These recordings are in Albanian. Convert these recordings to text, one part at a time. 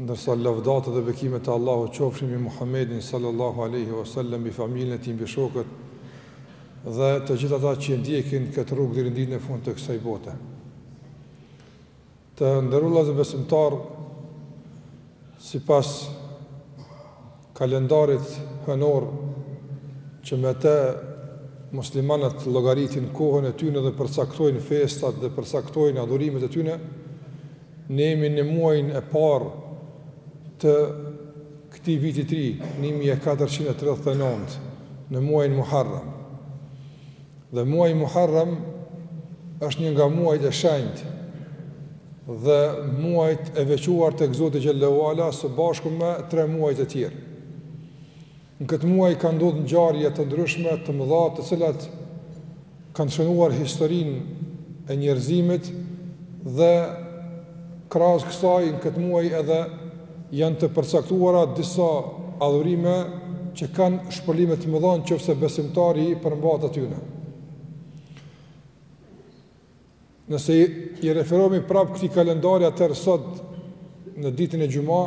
Ndërsa lavdatat dhe bekimet e Allahut qofshin mbi Muhammedin sallallahu alejhi wa sallam mbi familjen e tij mbi shokët dhe të gjithë ata që ndjekin këtë rrugë deri në ditën e fundit të kësaj bote. Të nderuar vëllezër besimtarë, sipas kalendarit hënor që me të muslimanët llogaritin kohën e tyre dhe përcaktojnë festat dhe përcaktojnë adhurimet e tyre, ne jemi në muajin e parë të këtij viti të ri, 1439, në muajin Muharram. Dhe muaji Muharram është një nga muajt e shenjtë dhe muajt e veçuar tek Zoti xhelle ue ala së bashku me tre muajt e tjerë. Në këtë muaj kanë ndodhë ngjarje të ndryshme të mëdha të cilat kanë shënuar historinë e njerëzimit dhe krahas kësaj në këtë muaj edhe Janë të përcaktuara disa adhurime që kanë shpërblime të mëdha në qoftë se besimtari i përmbahet atyre. Nëse i referohemi prapë këtij kalendari atëherë sot në ditën e xhuma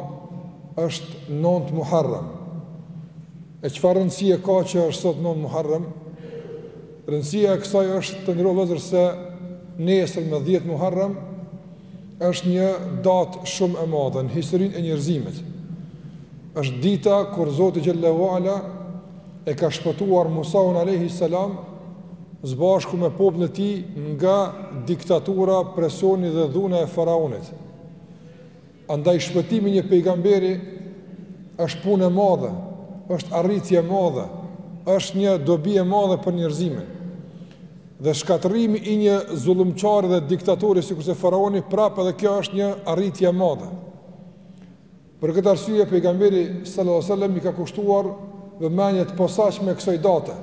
është 9 Muharram. E çfarë rëndësie ka që është sot 9 Muharram? Rëndësia e kësaj është të nderuar vëllezër se nesër me 10 Muharram Është një datë shumë e madhe në historinë e njerëzimit. Është dita kur Zoti xhelle ue ala e ka shpëtuar Musaun alayhi salam së bashku me popullin e tij nga diktatura, presioni dhe dhuna e faraonit. Andaj shpëtimi i një pejgamberi është punë e madhe, është arritje e madhe, është një dobi e madhe për njerëzimin. Dhe shkatërrimi i një zullumqari dhe diktatori sikurse faraoni prapë edhe kjo është një arritje e madhe. Për këtë arsye pejgamberi sallallahu alajhi wasallam i ka kushtuar vëmendje të posaçme kësaj date,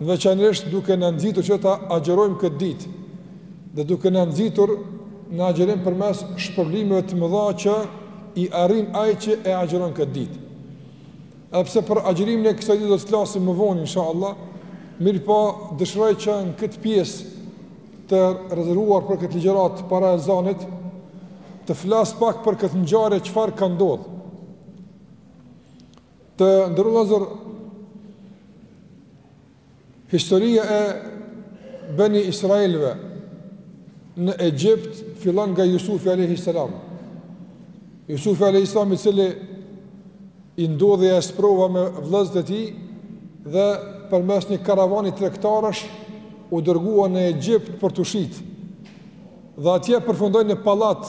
veçanërisht duke na nxitur që ta agjërojmë këtë ditë dhe duke na nxitur në agjërim përmes shpërblimeve të mëdha që i arrin ai që e agjëron këtë ditë. Edhe pse për agjërimin e kësaj dite do të flasim më vonë inshallah, mirëpo dëshiroj që në këtë pjesë të rezervuar për këtë ligjëratë para ezanit të flas pak për këtë ngjarje çfarë ka ndodhur. Të nderuar vëllezër Historia e Beni Israilëve në Egjipt fillon nga Jusufi alejhi selam. Jusufi alejhi selam i cili i ndodhi ajo sprova me vëllezërit e tij dhe përmes një karavani tregtarësh u dërgua në Egjipt për t'u shitë dhe atje përfundoi në pallat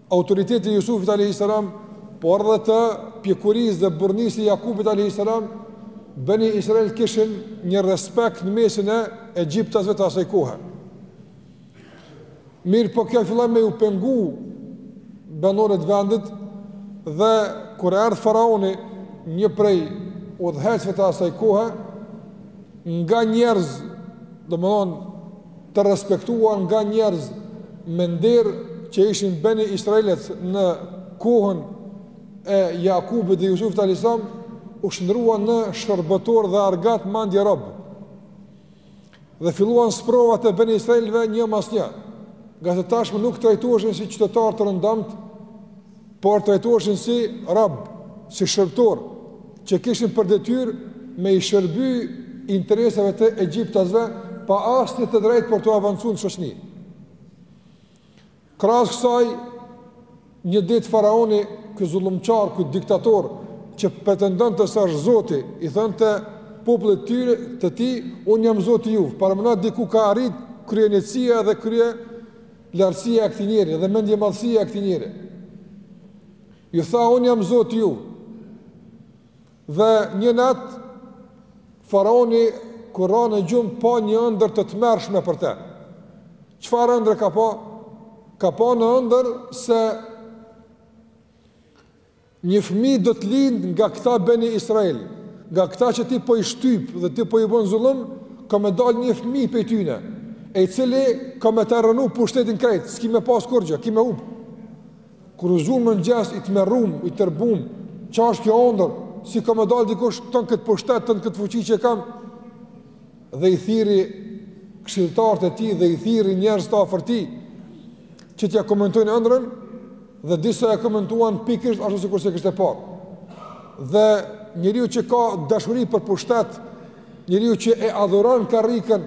Autoriteti i Jusufit alejhi selam, por edhe të pjekurisë dhe burrnisë së Jakubit alejhi selam, Beni Israel kishin një respekt në mesin e egjiptasve të asaj kohe. Mirëpo kjo filloi me ju pengu banorët e vendit dhe kur erdh faraoni një prej udhëheqësve të asaj kohe nga njerëz, domthon të respektuar nga njerëz me nder që ishin Beni Israelët në kohën e Jakubit dhe Jusufit alejhi selam, u shndërruan në shërbëtor dhe argat madje robë. Dhe filluan sprovat e Beni Israelve një mas një, ngase tashmë nuk trajtoheshin si qytetarë të rëndomtë, por trajtoheshin si rob, si shërbëtor, që kishin për detyrë me i shërby interesave të egjiptasve pa asnjë të drejtë për t'u avancu në shoqni. Krahas kësaj, një ditë faraoni, ky zullumqar, ky diktator që pretendonte se është Zoti, i thonte popullit të tyre të tij, un jam Zoti juaj, paramendoni ku ka arrit kryeneçësia dhe krye lartësia e këtij njeri dhe mendjemadhësia e këtij njeri. Iu tha, unë jam Zoti juaj. Dhe një natë, faraoni, kur ra në gjumë, pa një ëndërr të tmerrshme për te. Çfarë ëndrre ka pa? Ka pa në ëndërr se Një fëmijë do të lindë nga këta Beni Israil, nga këta që ti po i shtyp dhe ti po i bën zullum, ka me dalë një fëmijë prej tyne, i cili ka me ta rrënu pushtetin krejt, s'ki me pas kurgjo, ki me hup. Kur u zgju në mëngjes, i tmerrum, i tërbum, ça është kjo ondërr, si ka me dalë dikush, tanë këtë pushtet, tanë këtë fuqi që kam, dhe i thirri këshilltarët e tij dhe i thirri njerëzit e afërt të tij që t'ia komentojnë ëndrrën dhe disa ia komentuan pikërisht ashtu sikurse kishte parë. Dhe njeriu që ka dashuri për pushtet, njeriu që e adhuron karrikën,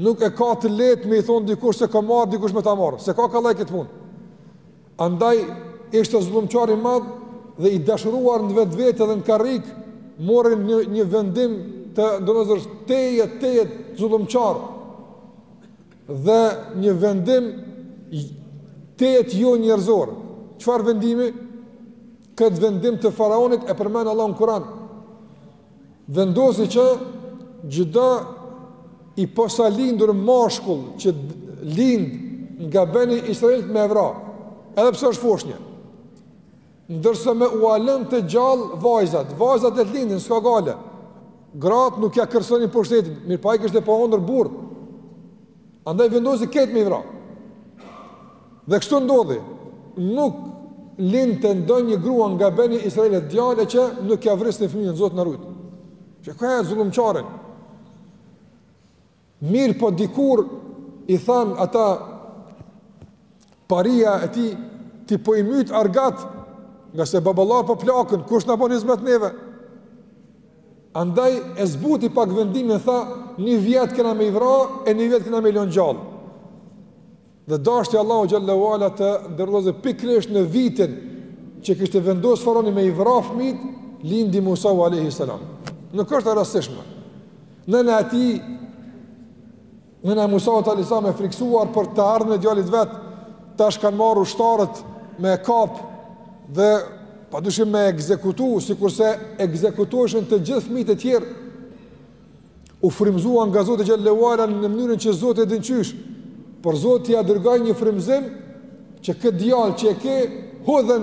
nuk e ka të lehtë me i thon dikush se ka marr dikush me ta marr, s'e ka kollaj këtë punë. Andaj, ishte zullumqar i madh dhe i dashuruar në vetvete dhe në karrikë, mori një, një vendim domethënë tejet, tejet zullumqar dhe një vendim tejet jonjerëzor. Çfarë vendimi? Këtë vendim të faraonit e përmend Allahu në Kur'an. vendosi që çdo i posalindur mashkull që lind nga Beni Israelët me e vra, edhe pse është foshnje. Ndërsa me ua lën të gjalla vajzat, vajzat le të lindin, s'ka gajle. Gratë nuk ia kërcënonin pushtetin, mirëpo ai kishte pa ondërr burrë. Andaj vendosi këta me i vra. Dhe kështu ndodhi, nuk linte ndonjë grua nga beni Israilët, djalë që nuk ja vrisnin fëmijën, Zot na rujt. Çka e zullumqarin. Mirëpo dikur i thanë ata Paria e tij, ti po i myt argatët, ngase baballarët po plaken, kush na bon hizmet neve? Andaj e zbuti pak vendimin, tha, një vjet kena me i vra, e një vjet kena me i lon gjallë. Dhe dashti Allahu xhel-le ve ala të ndodhë, pikërisht në vitin që kishte vendos faraoni me i vra fmijt, lindi Musau alejhi selam. Nuk është e rastësishme. Nëna e tij Nëna e Musaut alejhi selam e frikësuar për të ardhmen e djalit vet, tash ka me e marrë ushtarët me e kap dhe pa dyshim me e ekzekutu, sikurse ekzekutoheshin të gjithë fëmijët e tjerë, u frymëzua nga Zoti xhel-le ve ala në mënyrën që Zoti e din qysh, por Zoti ia dërgoi një frymëzim që këtë djalë që e ke hudhe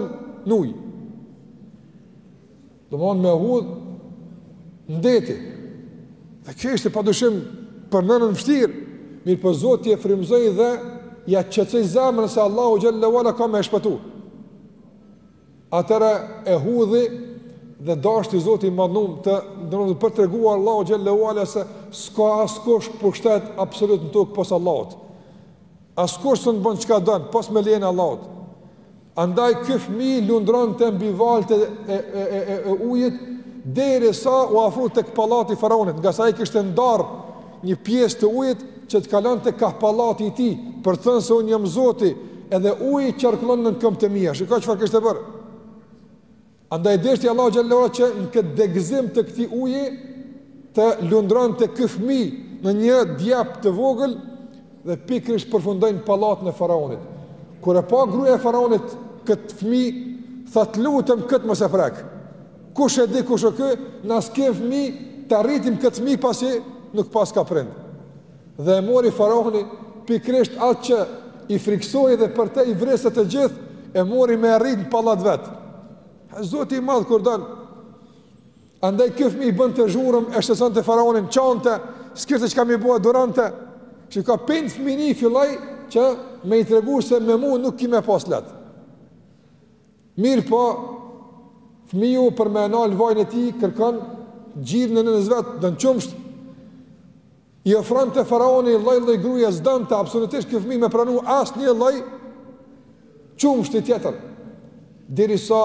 n'ujë. Domethonë me hudh në det. Dhe kjo ishte pa dyshim për nënën vështirë. Mirëpo Zoti e frymëzoi dhe ja qetësoi zemrën se Allahu xhel-le ve ala ka me e shpëtu. Atëherë e hudhi dhe dashti Zoti i madhnum të ndodhë për të treguar Allahu xhel-le ve ala se s'ka askush pushtet absolut në tokë pos Allahut. Askush s'un bon çka don, pos me lejen e Allahut. Andaj ky fëmijë lundronte mbi valët e e e e ujit derisa u afroi tek pallati i faraonit, ngase ai kishte ndarë një pjesë të ujit që të kalonte kah pallati i tij, për të thënë se unë jam Zoti, edhe uji qarkullon nën këmbët e mia. Shiko çfarë kishte bërë. Andaj deshti Allahu xhel-le ve ala që në këtë degëzim të këtij uji të lundronte ky fëmijë në një djep të vogël dhe pikërisht përfundoi në pallatin e faraonit. Kur e pa gruaja e faraonit këtë fëmijë, tha të lutem këtë mos e prek. Kush e di kush o ky? Na s'kem fëmijë, ta rritim këtë fëmijë pasi nuk paska prind. Dhe e mori faraoni pikërisht atë që i frikësohej dhe për të i vriste të gjithë, e mori me e rrit në pallat vet. Zoti i madh kur don. Andaj ky fëmijë bënte zhurmë, e shqetësonte faraonin, qante, s'kishte çka me i bo, duronte. Çka, që fëmijë ai filloi që me i tregu se me mua nuk ki me pas lehtë. Mirëpo fëmiju për me e nal vajin e tij kërkon gjirin e nënës vet, don qumësht, I ofronte faraoni lloj-lloj gruaje, s'donte absolutisht ky fëmijë me pranu asnjë lloj qumështi tjetër. Derisa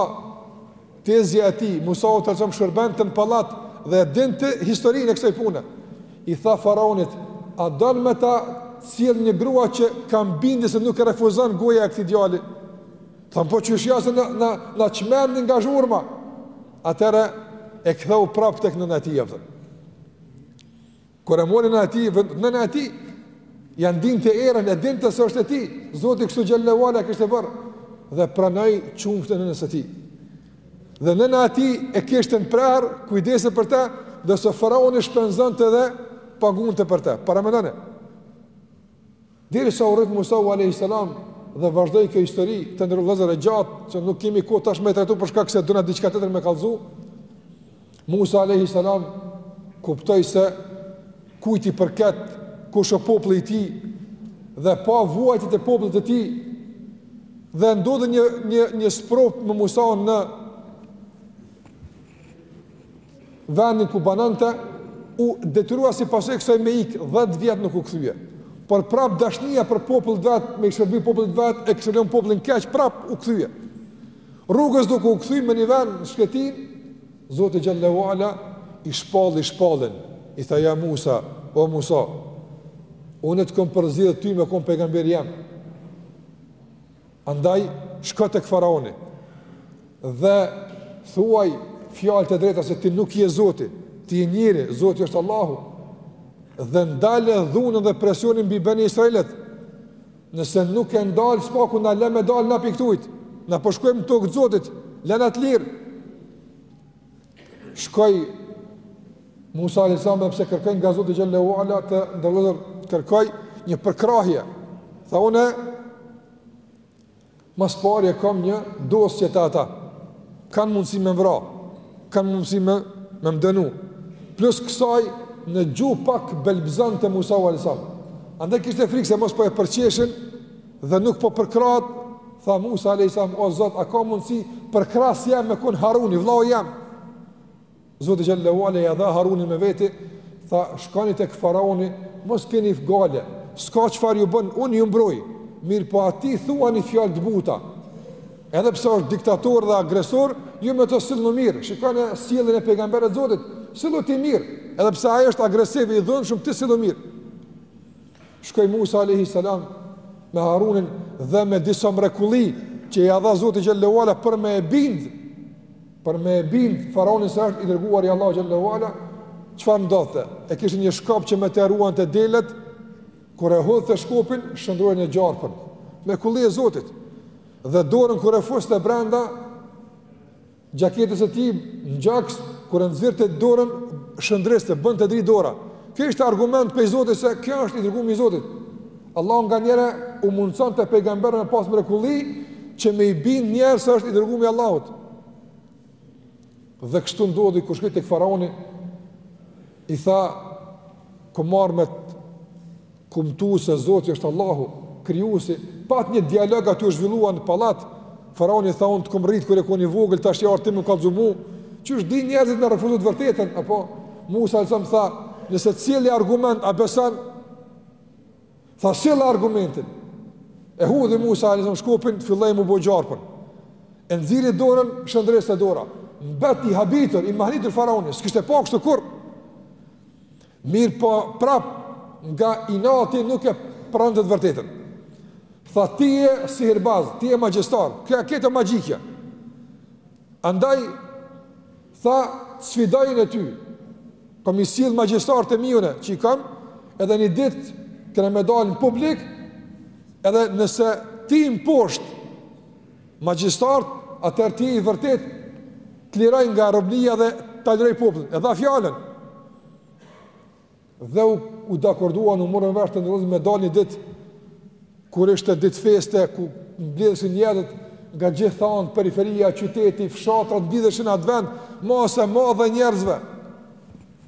tezja e tij, Musaut alejhi selam shërbente në pallat dhe e dinte historinë e kësaj pune. I tha faraonit, a don me ta sjell një grua që kam bindje se nuk e refuzon goja e këtij djali. Tha po qysh jo, se na, na, na çmendi nga zhurma. Atëherë e ktheu prap tek nëna e tij, jepëtën. Kur e mori nëna e tij, nëna e tij, ia ndinte erën, e dinte se është e tij, Zoti kështu xhelle ve ala e kishte bërë, dhe pranoi qumështin e nënës së tij. Dhe nëna e tij e kishte në prehër, kujdesej për ta, dhe se faraoni shpenzonte dhe, pagunte për ta, paramendone. Derisa u rrit Musau alejhi selam dhe vazhdoi kjo histori të nderuar vëllezër e gjatë, se nuk kemi kohë tash me e trajtu për shkak se dona diçka tjetër me kallzu. Musa alayhi salam kuptoi se kujt i përket kush është populli i tij dhe pa vuajtjet e popullit të tij dhe ndodhi një një një sprovë me Musan në vendin ku banante, u detyrua si pasojë kësaj me ik 10 vjet nuk u kthye. Por prap dashnia për popullin e vet, me i shërby popullit vet, e këshillon popullin keq prap u kthye. Rrugës duke u kthy në një vend në shkretinë, Zoti xhelle ve ala i shpalli shpalljen, i tha ja Musa, o Musa, unë të kam përzgjedhur ty me kon pejgamber jam. Andaj, shko tek faraoni dhe thuaj fjalët e drejta se ti nuk je Zoti, ti je njeri, Zoti është Allahu. Dhe ndale dhunën dhe presionin mbi Beni Israilët. Nëse nuk e ndal së paku na lë me dal na pi ktujt. Na po shkojmë tokë t'Zotit, lëna të lirë. Shkoi Musa alayhis salam edhe pse kërkoi nga Zoti xhelle ve ala të nderuar vëllezër kërkoi një përkrahje. Tha unë ma s'pari e kam një dosje te ata. Kan mundësi me m'vra. Kan mundësi me më dënu. Plus kësaj në gjuhë pak belbëzonte Musa alayhis salam. Andaj kishte frikë se mos po e përqeshin Dhe nuk po përkrahet, tha Musa alayhis salam, o Zot, a ka mundësi përkrahës jam me kon Haruni, vëllau jam? Zoti xhelle ve ala ia dha Harunin me vete, tha shkoni tek faraoni, mos keni gajle, s'ka çfarë ju bën, unë ju mbroj. Mirëpo atij thuani fjalë të buta Edhe pse është diktator dhe agresor Ju me të sillnu mirë Shikone sjelljen e pejgamberit t'Zotit Sillu ti mirë Edhe pse ai është agresiv i dhunshëm ti sillu mirë Shkoi Musa alejhi selam me Harunin dhe me disa mrekulli që ia dha Zoti xhele ve ala për me e bind për me e bind faraonin se është i dërguar i Allahut xhele ve ala çfarë ndodhte e kishte një shkop që me të ruante delet kur e hodhte shkopin shndërrohej në gjarpën mrekulli e Zotit dhe dorën kur e fuste brenda xhaketës së tij në gjoks kur e nxirrte dorën shëndriste bënte dritë dora kjo ishte argument pej Zotit se kjo është i dërgumi i Zotit Allahu nganjëherë u mundsonte pejgamberëve me pas mrekulli që me i bind njerëz se është i dërgumi i Allahut dhe kështu ndodhi kur shkoi tek faraoni i tha kom ardh me Kumtu se Zoti është Allahu, krijuesi, pat një dialog aty u zhvillua në pallat. Faraoni tha unë të kom rrit kur ke kon i vogël tash ke ardh ti me m'kallzu mu. Qysh dinë njerëzit me refuzu të vërtetën, apo Musa alejhi selam tha, nëse t'sjelli argument a beson, tha sille argumentin, e hudhi Musa alejhi selam shkopin, filloi m'u bo gjarpën, e nxiri dorën, shëndriste dora, mbet i habitur, i mahnitur faraoni, s'kishte pa kështu kurrë, Mirëpo prap nga inati nuk e pranon të vërtetën. Tha ti je sihirbaz, ti je magjistar, kjo është magji kjo. Andaj, tha, t'sfidoj unë ty, kom me i sill magjistarët e mi unë, që i kam, edhe një ditë, kena me dalë në publik, edhe nëse ti mposht, Magjistarët, atëherë ti je i vërtetë, të liroj nga robnia dhe ta liroj popullin. E dha fjalën. Dhe u, u dakorduan, u morën vesh të nderuar me dalë një ditë, kur ishte ditë feste, ku mblidhëshin njerëzit nga gjitha anët, periferia, qyteti, fshatrat, mblidhëshin n'atë vend, masë e madhe e njerëzve.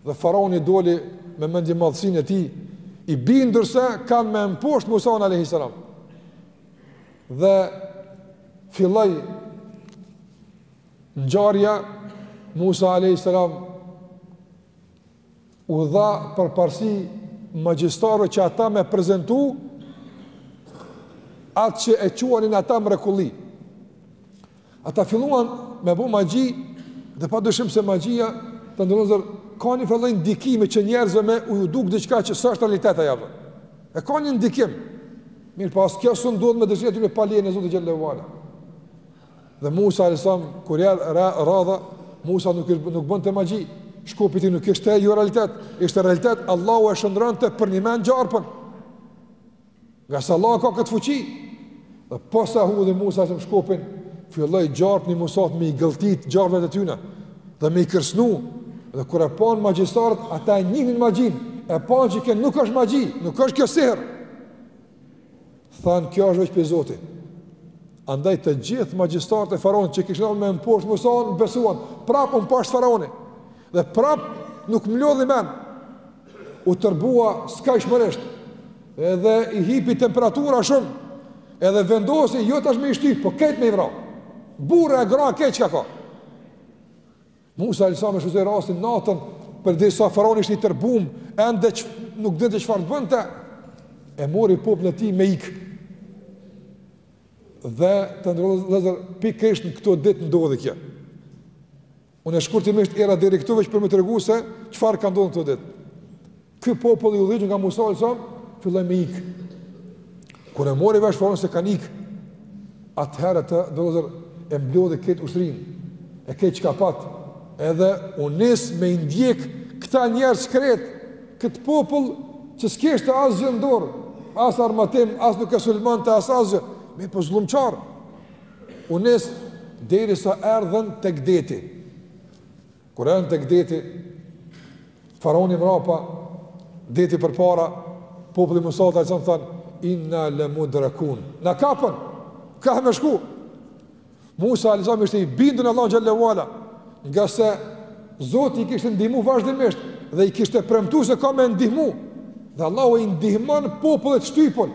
Dhe faraoni doli me mendjemadhësinë e tij, i bindur se kanë me mposht Musan a.s. Dhe filloi ngjarja Musa alejhi selam u dha përparësi magjistarëve që ata me prezentu atë që e quanin ata mrekulli. Ata filluan me bo magji dhe pa dyshim se magjia të nderuar ka një far lloj ndikimi që njerëzve me u ju duk diçka që s'është realitet e jabë. E ka një ndikim. Mirëpo as kjo s'ndodh me dëshirën e tyre pa lejen e Zotit xhele ve ala. Dhe Musa alejhi selam, kur i erdh ra, radha, Musa nuk, ishte, nuk bonte magji. Shkopi i tij nuk ishte jo realitet. Ishte realitet, Allahu e shndërronte përnjëmen gjarpën. Ngase Allahu ka këtë fuqi, dhe posa e hudhi Musa a.s. shkopin, filloj gjarpni i Musës me i gëltit gjarpat e tyne, dhe me i kërsnu, dhe kur e panë magjistarët, ata e njihnin magjinë, e panë që kjo nuk është magji, nuk është kjo sihr, thanë kjo është veç prej Zotit, andaj të gjithë magjistarët e faraonit që kishin ardh me mposht Musan, besuan, prapë u mposht faraoni, Dhe prap nuk mblodhi men. U tërbua skajshmërisht. Edhe i hipi temperatura shumë. Edhe vendosi, jo tash me i shty, po krejt me i vra. Burra e gra krejt çka ka. Musa alejhi selam e shfrytëzoi rastin natën, përderisa faraoni ishte i tërbum, ende nuk dinte çfarë të bënte, e mori popullin e tij me ikë. Dhe të nderuar vëllezër, pikërisht në këto ditë ndodhi kjo. Unë shkurtimisht erdha deri këtu veç për me tregu se çfarë ka ndodh në këto ditë. Ky popull i udhëhequr nga Musa alejhi selam filloi me ik. Kur e mori vesh faraoni se kanë ik. Atëherë të dashur vëllezër e mblodhi krejt ushtrinë. E krejt çka pat. Edhe u nis me i ndjek këta njerëz të shkretë, kët popull që s'kishte asgjë në dorë, as armatim, as nuk e sulmonte as asgjë, me po zullumçar. U nis derisa erdhën tek deti. Kur erdhën tek deti, faraoni mrapa, deti përpara, populli Musait alejhi selam thanë inna la mudrakun. Na kapën. Kah me shku. Musa alajhi salam ishte i bindur në Allahun xhel-le ue ala, ngase Zoti i kishte ndihmu vazhdimisht dhe i kishte premtuar se ka me e ndihmu. Dhe Allahu i ndihmon popullit të shtypun.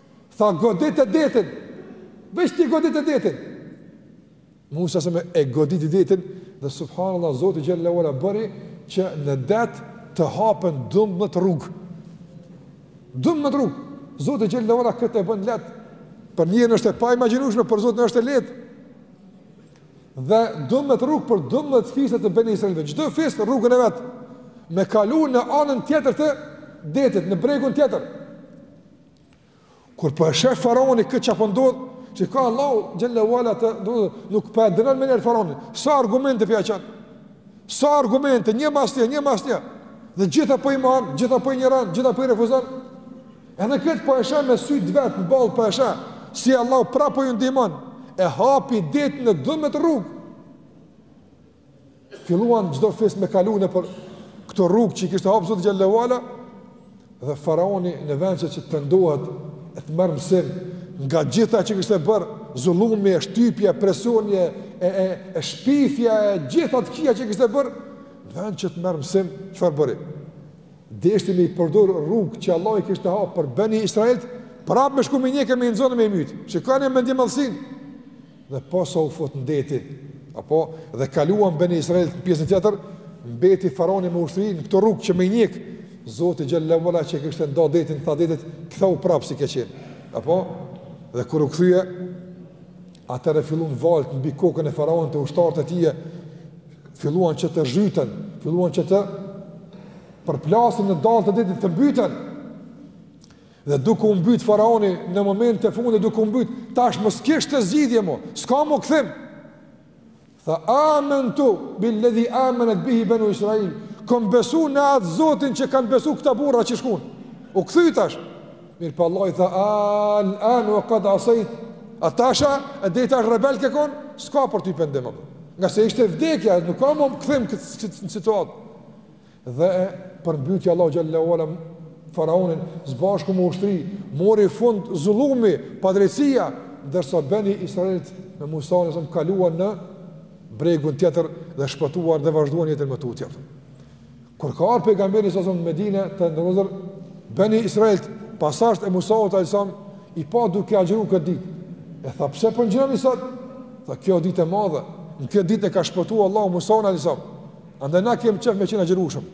Tha godite detin. Veç ti godite detin. Musa alejhi selam e goditi detin dhe subhanallah Zoti xhel-le ue ala bëri që në det të hapen dymbëdhjetë rrugë. Dymbëdhjetë rrugë. Zoti xhel-le ue ala këtë e bën lehtë. Për njerin është e paimagjinueshme, për Zotin është e lehtë. Dhe dymbëdhjetë rrugë për dymbëdhjetë fise të Beni Israilëve. Çdo fis rrugën e vet me kalu në anën tjetër të detit, në bregun tjetër. Kur po e shef faraoni këtë çka po ndodh, shiko Allahu xhel-le ue ala nuk po e dënon menjëherë faraonin. Sa argumente po ia çon? Sa argumente, një mas një, një mas një. Dhe gjitha po i marr, gjitha po i injoron, gjitha po i refuzon. Edhe këtë po e shef me sy të vet, në ball po e shef. Si Allahu prapë po ju ndihmon. E hapi detin në 12 rrugë. Filluan çdo fis me kalu nëpër këto rrugë që i kishte hapë Zoti xhelle ue ala dhe faraoni në vend që të pendohet e të marrë mësim nga gjitha që kishte bërë, zullumi, shtypja, presioni e e e shpifja e gjitha të këqija që kishte bërë, në vend që të marrë mësim, çfarë bëri? Deshti me i përdor rrugë që Allah i kishte hapë për Beni Israilët, prapë me shku me i njek me i nxënë me i myt. Shikoni mendjemadhsinë. Dhe posa u fut n'det, apo dhe kaluan beni Israilët në pjesën tjetër, mbeti faraoni me ushtri në këto rrugë që me i njek. Zoti xhelle ue ala që kishte nda detin tha detit, kthehu prapë si ke qenë. Apo dhe kur u kthye atëherë fillun valët mbi kokën e faraonit e ushtarët e tij filluan që të zhyten, filluan që të përplasen në dallgë të detit të mbyten. Dhe duke u mbyt faraoni në moment të fundit duke u mbyt, tash mo s'kishte zgjidhje mo, s'ka mo kthim. Tha amentu bil-ledhi amenet bihi benu Israil. Kom besu në atë Zotin që kanë besu këta burra që shkun. U kthy tash. Mirëpo Allah i tha al an wa qad asayt. A tash a, e deri tash rebel ke kon, s'ka për ty pendim apo. Ngase ishte vdekja, nuk ka më kthim këtë situatë. Dhe përmbyti Allahu xhelle ue ala faraonin së bashku me ushtri, mori fund zullumi, padrejësia, ndërsa beni Israilët me Musanë alejhi selam kaluan në bregun tjetër dhe shpëtuan dhe vazhduan jetën më tutje. Kur ka ardh pejgamberi alejhi selam n'Medine të nderuar vëllezër, beni Israilët pasardhësit e Musaut alejhi selam, i pa duke agjëru këtë ditë. E tha, pse po agjëroni sot? Tha, kjo ditë e madhe, në kjo ditë e ka shpëtu Allah Musaun alejhi selam. Andaj na kem qef me qenë agjërushëm.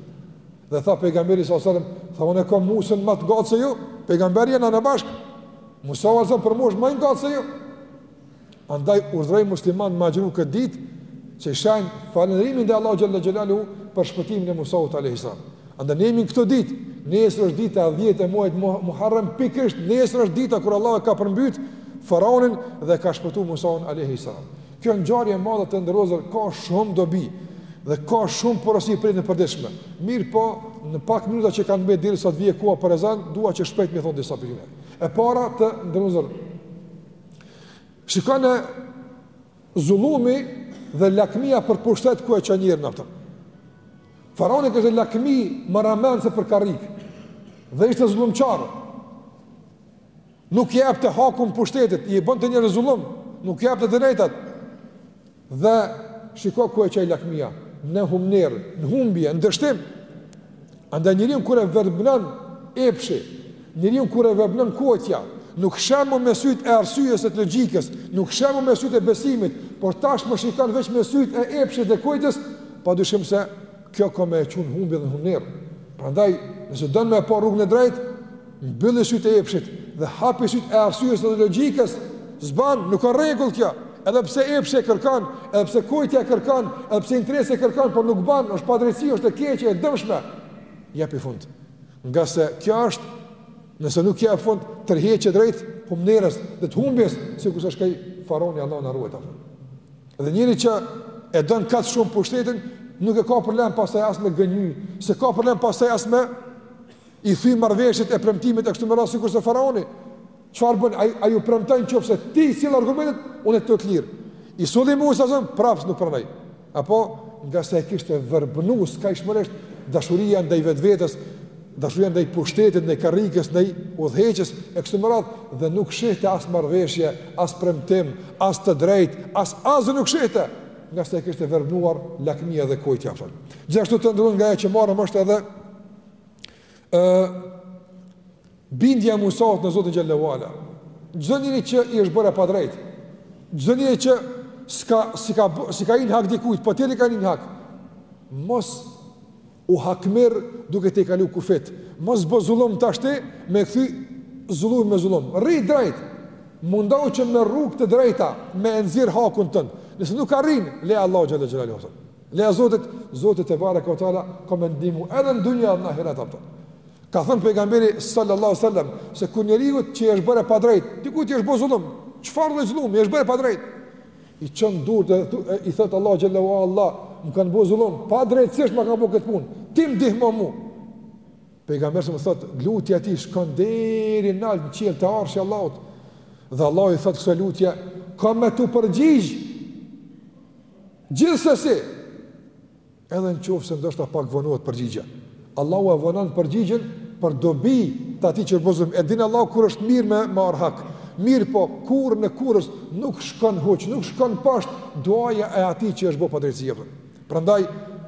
Dhe tha pejgamberi sa sallam, tha unë kam Musën më të ngatë se ju, pejgamberët janë në bashkë. Musau alejhi selam për mu është më i ngatë se ju. Andaj urdhëroi muslimanët me agjëru këtë ditë që në shenj falënderimi ndaj Allahut xhelle xhelaluhu për shpëtimin e Musaut alayhis salam. Andaj ne jemi n'këto ditë, nesër është dita e 10 e muajit Muharram, pikërisht nesër është dita kur Allahu ka përmbyt faraonin dhe ka shpëtuar Musaun alayhis salam. Kjo ngjarje e madhe të nderuar vëllezër ka shumë dobi dhe ka shumë porosi për ne përditshme. Mirëpo, në pak minuta që kanë mbetë derisa të vijë koha për ezan, dua që shpejt me i thonë disa pika me juve. E para të nderuar vëllezër. Shikoni zullumi dhe lakmia për pushtet ku e çon njerin apo. Faraoni kishte lakmi marramendëse për karrikë dhe ishte zullumqar. Nuk i jepte hakun pushtetit, i bënte njerëzve zullum, nuk i jepte të drejtat. Dhe shiko ku e çoi lakmia, në humner, në humbje, në dështim. Andaj njeriu kur e verbnon epshi, njeriu kur e verbnon kojtja, nuk sheh më me syt e arsyes e të logjikës, nuk sheh më me syt e besimit, por tashmë shikon veç me syt e epshit dhe kojtjes, pa dyshim se Kjo ka me e çu në humbje dhe humnerë. Prandaj, nëse don me e pa rrugën e drejtë, mbylli sytë e epshit dhe hapi sytë e arsyes dhe logjikës, s'ban, nuk ka rregull kjo, edhe pse epshi e kërkon, edhe pse kojtja e kërkon, edhe pse interesi e kërkon, por nuk ban, është padrejtësi, është e keqe, e dëmshme, jepi fund. Ngase kjo është, nëse nuk i jep fund, të tërheq drejt humnerës drejt humbjes, sikurse shkoi faraoni Allahu na ruajt, Dhe njeri që e don kaq shumë pushtetin, nuk e ka problem pastaj as me gënjy, s'e ka problem pastaj as me i thy marrëveshjet e premtimit e kështu me radhë sikurse faraoni. Çfarë bën? Ai ai u premton nëse ti i sjell argumentet, unë do të të liroj. I solli Musa a.s. prapë nuk pranoi. Apo ngase e kishte verbënuar skajshmërisht dashuria ndaj vetvetes, dashuria ndaj pushtetit, ndaj karrikës, ndaj udhëheqjes e kështu me radhë dhe nuk shihte as marrëveshje, as premtim, as të drejtë, as asgjë nuk shihte, ngase e kishte verbnuar lakmia dhe kojtja apo. Gjithashtu të nderuar nga ajo që morëm është edhe ë bindja e Musaut në Zotin xhel-le ue ala. Çdo njeri që i është bërë e padrejtë, çdo njeri që s'i ka hi n'hak dikujt, po tjerët i kanë hi n'hak. Mos u hakmerr duke tejkalu kufit mos bo zullum tashti me e kthy zullumin me zullum rri drejt mundohu që me rrugë të drejta me e nxjerr hakun tënd nëse nuk arrin leja Allahut xhel-le xhelaluhu leja Zotit Zoti tebareke ue teala ka me t'ndihmu edhe në dunja edhe në ahiret aftë ka thënë pejgamberi sallallahu alaihi wasallam se kur njeriut që i është bërë e padrejtë dikujt i është bërë zullum çfarë lloj zullumi i është bërë e padrejtë i çon durt e i thot Allahut xhel-le ue ala, më kanë bërë zullum, padrejtësisht ma kanë bërë këtë punë. Ti më ndihmo mu. Pejgamberi a.s. thot, lutja e tij shkon deri nalt në qiell te Arshi i Allahut. Dhe Allahu i thot kësaj lutje, ka me tu përgjigj. Gjithsesi, Edhe në qoftë se ndoshta pak vonohet përgjigja. Allahu e vonon përgjigjen për dobi të atij që i është bo zullum. E di Allahu kur është mirë me marr hak. Mirëpo, kurrën e kurrës nuk shkon huq, nuk shkon poshtë duaja e atij që i është bërë padrejtësi apo. Prandaj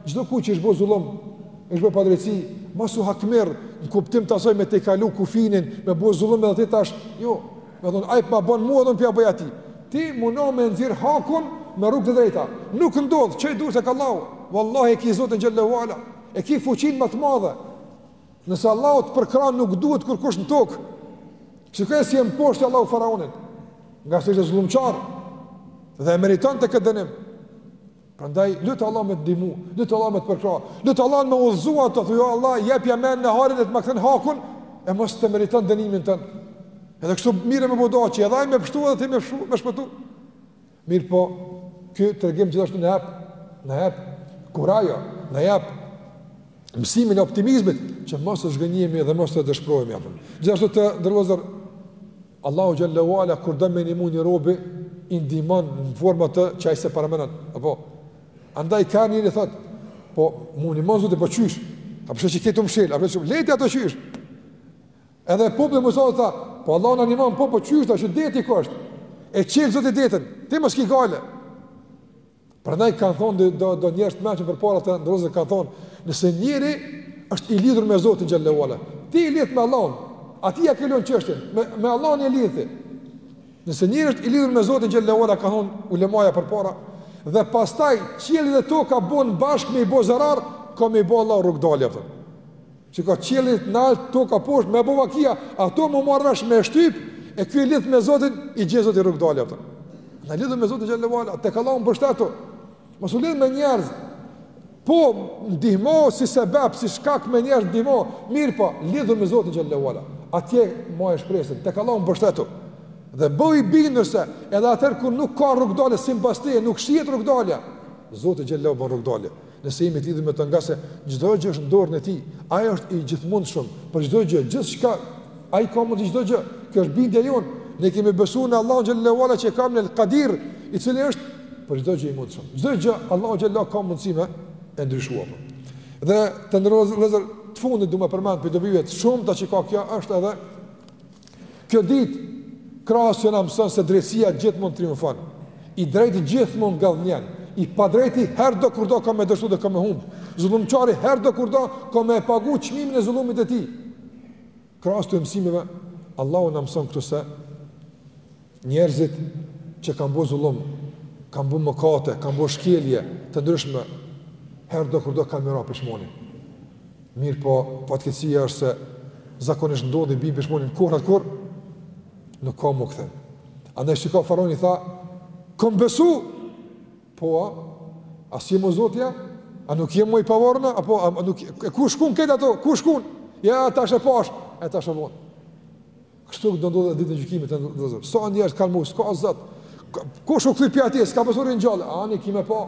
çdokujt që i është bërë zullum, i është bërë padrejtësi, mos u hakmerr në kuptim të asaj me tejkalu kufinin, me bërë zullum edhe ti tash. Jo, Me thonë, aj po ma bon mua, edhe un po ja boj atij. Ti mundo me nxjerr hakun me rrugë të drejta. Nuk ndodh, çoj durt tek Allahu. Wallahi e ki Zotin xhelle ue ala. E ki fuqinë më të madhe. Nëse Allahu të përkrah, nuk duhet kurkush në tokë. Kqyre si e mposhti Allahu faraonin. Ngase ishte zullumqar. Dhe e meritonte këtë dënim. Prandaj lut Allah me të ndihmu, lut Allah me të përkrah, lut Allah me udhëzu ato, thuaj Allah, jepja mend e hajrin e të ma kthen hakun, e mos të meriton dënimin tënd. Edhe kështu mirë me bo dua që edhe ai me pështu edhe ti me pështu, me shpëtu. Mirëpo, ky tregim gjithashtu na jap, na jap kurajo, na jap mësimin e optimizmit që mos të zhgënjehemi dhe mos të dëshpërohemi apo. Gjithashtu të nderuar vëllezër Allahu xhelle ue ala kur do me ndihmu një robi i ndihmon në forma atë që ai s'e paramendon. Apo andaj ka njeri thot, po m'ndihmon Zoti po qysh. A po e sheh qe këtu mshel, apo shumë lehtë ato qysh. Edhe populli i Musës tha, po Allahu na ndihmon po po qysh tash deti ku është. E çel Zoti detin, ti mos ki gajle. Prandaj kanë thonë do do njerëz të meçëm përpara të nderuar kanë thonë, nëse njeri është i lidhur me Zotin xhelle ue ala, ti i lidht me Allahun, aty ja qëllon çështjen, me me Allahun i lidhti. Nëse njeri është i lidhur me Zotin xhelle ue ala kanë thonë ulemaja përpara dhe pastaj qielli dhe toka bohen bashkë me i bo zarar, ka me i bo Allahu rrugëdalje apo. Shiko qielli nalt, toka poshtë, me bo vakia, ato me u marrë vesh me shtyp, e ky i lidht me Zotin, i gjen Zoti rrugëdalje, patjetër. Lidhu me Zotin xhelle ue ala, tek Allahu mbështetu, mos u lidh me njerëz, po ndihmo si sebep, si shkak me njerëz ndihmo, mirëpo, lidhu me Zotin xhelle ue ala, atje maje shpresën, tek Allahu mbështetu, dhe bëhu i bindur se, edhe atëherë kur nuk ka rrugëdalje, simbas teje nuk shihet rrugëdalje, Zoti xhelle ue ala bën rrugëdalje, Nëse jemi të lidhur me të ngase çdo gjë është në dorën e tij, ai është i gjithmundshëm për çdo gjë, gjithçka ai ka mundësi çdo gjë. Kjo është bindja jonë. Ne kemi besuar në Allahun xhelle ue ala që e ka emrin El-Kadir, i cili është për çdo gjë i mundshëm. Çdo gjë Allahu xhelle ue ala ka mundësi me e ndryshuar. Dhe të nderuar vëllezër të fundit du me përmend prej dobive të shumta që ka kjo është edhe Kjo ditë, krahas që na mëson se drejtësia gjithmonë triumfon, i drejti gjithmonë ngadhënjen, i padrejti herëdokurdo ka me dështu dhe ka me humb, zullumqari herëdokurdo ka me e pagu çmimin e zullumit e tij. Krahas këtyre mësimeve, Allahu na mëson këtu se Njerëzit që kanë bo zullum, kanë bo mëkate, kanë bo shkelje të ndryshme, herëdokurdo kanë me ra pishmon. Mirëpo, fatkeqësia është se zakonisht ndodh e bijn pishmon kur, atëherë kur, nuk ka më kthim. Andaj shiko faraoni tha, kom besu, po a, a s'je më zot ja, a nuk je më i pavarur, apo, a, a nuk, e ku shkun krejt ato, ku shkun, ja, tash e pash, e tash o vonë. Kështu do ndodhë ditën e gjykimit vëllezër. Sa so, njerëz kanë mos, ka Zot. Kush u kthy pi atje, s'ka pasë ringjallje. Ani kimë pa.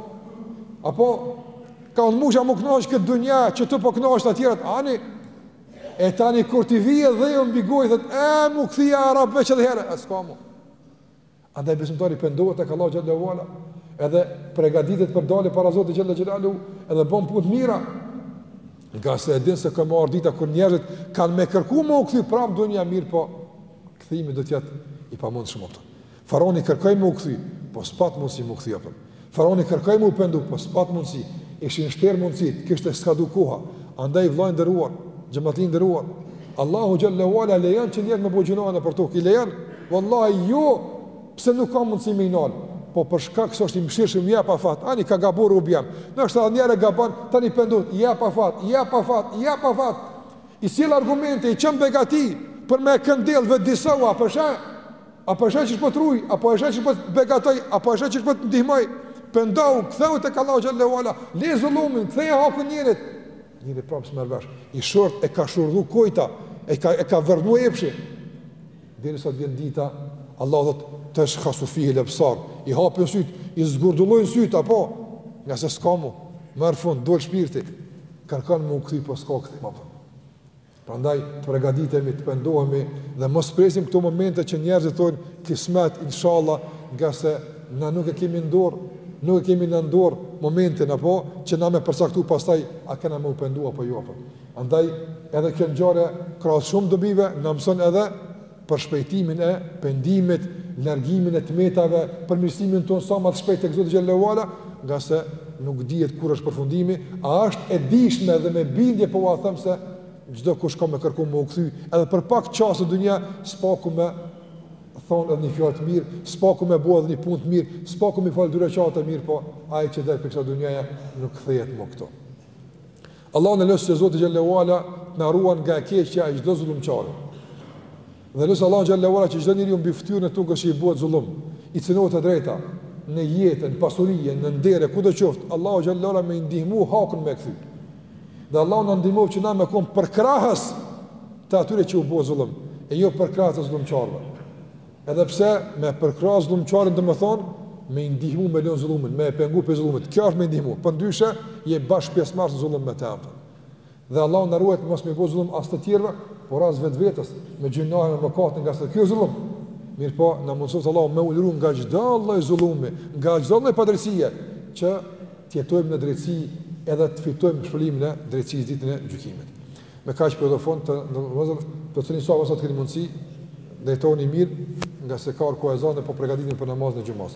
Apo ka un musha me u kënaq n'këtë dunja, qysh po kënaqen të tjerët. Ani e tani kur t'i vije dheu mbi gojë thot, "E m'u kthy ja Rab veç edhe herë." A s'ka mo. Andaj besimtari pendohet tek Allahu xhele ue ala, edhe pregaditet për dalje para Zotit xhele xhelaluhu, edhe bën punë të mira. Ngase e din se ka me ardh dita kur njerëzit kanë me kërku me u kthy prapë n'dunja, mirëpo kthimi do t'jetë i pamundshëm, kupton. Faraoni kërkoi me u kthy, po s'pat mundësi me u kthy, kupton. Faraoni kërkoi me u pendu, po s'pat mundësi, ishin shterë mundësitë, kishte skadu koha, andaj vlla i nderuar, xhematli i nderuar, Allahu xhele ue ala lejan që njerëz me bo gjynahe nëpër tokë, i lejan, vallahi, jo pse nuk ka mundësi me i nalë, po për shkak se është i mëshirshëm, jep afat, ani ka gabu robi jem, noshta edhe njëherë gabon, tani pendu, jep afat, jep afat, jep afat, i sjell argumente, i çon begati, për me e këndell, vetëdijsu, a po e sheh, A po e sheh që po t'ruj, a po e sheh që po t'begatoj, a po e sheh që po t'ndihmoj? Pendohu, kthehu tek Allahu xhele ue ala, le zullumin, ktheja hakun njerit. Njeri prap s'merr vesh. I short e ka shurdhu kojta, e ka e ka verbu epshi. Derisa vjen dita, Allahu thotë teshhasu fihil ebsar. I hapin syt, i zgurdullojn syt apo ngase s'ka mo. Merr fund, dol shpirti. Kërkon me u kthy po s'ka kthim apo. Prandaj të përgatitemi, të pendohemi dhe mos presim këto momente që njerëzit thonë kismet inshallah, ngase na nuk e kemi në dorë, nuk e kemi në dorë momentin apo që na me përcaktu pastaj a kena me u pendu apo jo apo. Andaj edhe kjo ngjarje krahas shumë dobive na mëson edhe përshpejtimin e pendimit, largimin e tmetave, përmirësimin tonë sa më të shpejtë tek Zoti xhele ue ala, ngase nuk dihet kur është përfundimi, a është e dijshme dhe me bindje po ua them se çdokush ka me kërku me u kthy, edhe për pak çaste n'dunja s'paku me thonë edhe një fjalë të mirë, s'paku me bo edhe një punë të mirë, s'paku me i falë dy reqate mirë, po ai që del pi kësaj dunjaje nuk kthehet më këtu. Allahun e lus që Zoti xhele ue ala të na ruan nga e keqja e çdo zullumqari. Dhe lus Allahun xhele ue ala që çdo njeriu mbi fytyrën e tokës që i bëhet zullum, i cënohet e drejta në jetë, në pasuri, në nder, kudo qoftë, Allahu xhele ue ala me i ndihmu hakun me kthy. Dhe Allahu na ndihmoftë që na me kon përkrahës të atyre që u bëhet zullum, e jo përkrahës të zullumqarëve. Edhe pse me e përkrah zullumqarin domethonë me i ndihmu me lënë zullumin, me e pengu prej zullumit, kjo është me i ndihmu, përndryshe je bashkëpjesëmarrës n'zullum me të, kupton. Dhe Allahu na ruajt mos me bo zullum as të tjerëve, por as vetvetes, me gjynahe e mëkate ngase kjo zullum. Mirëpo, na mundësoftë Allahu me u liru nga çdo lloj zullumi, nga çdo lloj padrejtësie, që t'jetojmë në drejtësi edhe të fitojmë shpërblimin e drejtësisë ditën e gjykimit. Me kaq për këtë fund të ndërrozur, do të thotë sa sot keni mundësi, drejtoni mirë, nga se ka kohë zone po përgatitemi për namazin e xhumas.